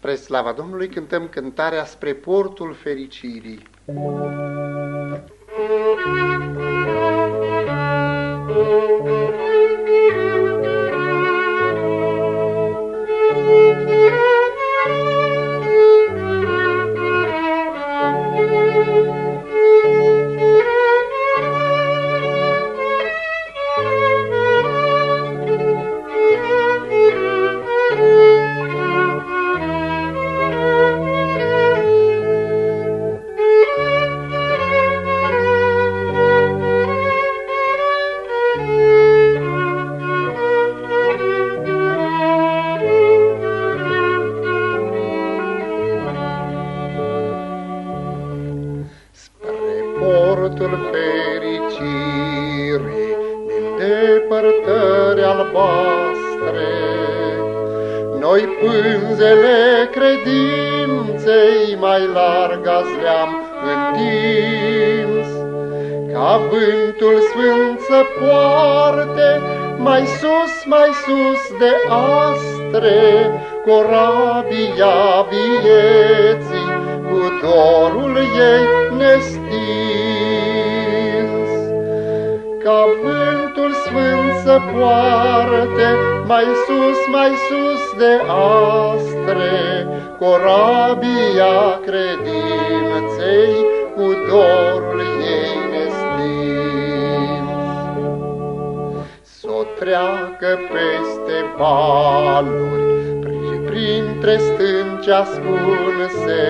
Spre slava Domnului cântăm cântarea spre portul fericirii. Portul fericirii din depărtări albastre. Noi pânzele credinței mai larg azi le-am întins, ca vântul sfânt să poarte mai sus, mai sus de astre, corabia vieții, să poarte mai sus, mai sus de astre, corabia credinței cu dorul ei nestins. S-o treacă peste valuri, printre stânci ascunse,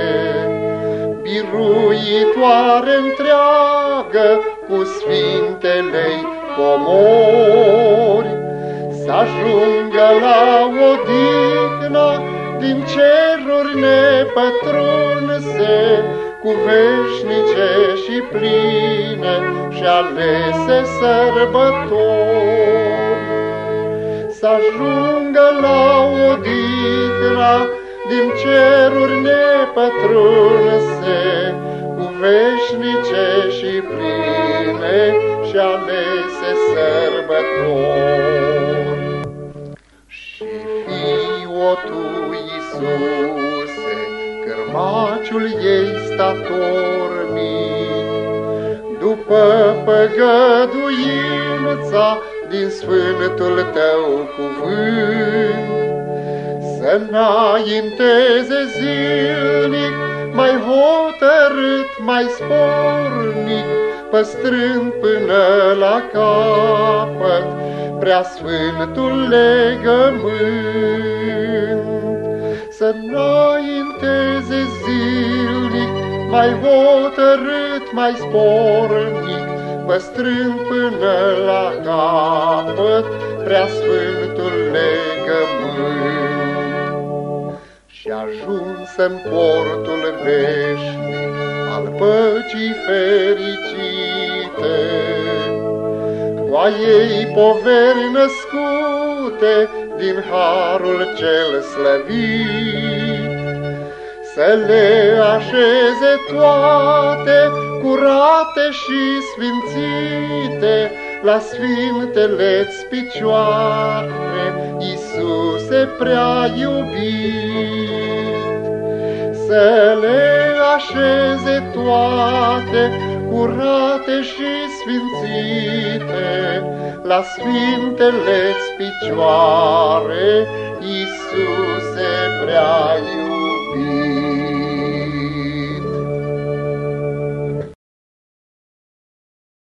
biruitoare întreagă cu sfintelei comori, să ajungă la odihna din ceruri nepătrunse, cu veșnice și pline și alese sărbători. Să ajungă la odihna din ceruri nepătrunse, cu veșnice și pline și alese sărbători. Și fiu tu, Iisuse, cărmaciul ei statornic, după păgăduința din sfântul tău cuvânt, să înainteze zilnic, mai hotărât, mai spornic, păstrând până la capăt prea sfântul legământ. Să înainteze zilnic, mai hotărât, mai spornic, păstrând până la capăt prea sfântul legământ și ajuns în portul veșnic al păcii fericite. Cu a ei poveri născute din harul cel slăvit, să le așeze toate curate și sfințite la sfintele-ți picioare, Iisuse prea iubit să le așeze toate, curate și sfințite, la sfintele-ți picioare, Iisuse prea iubit.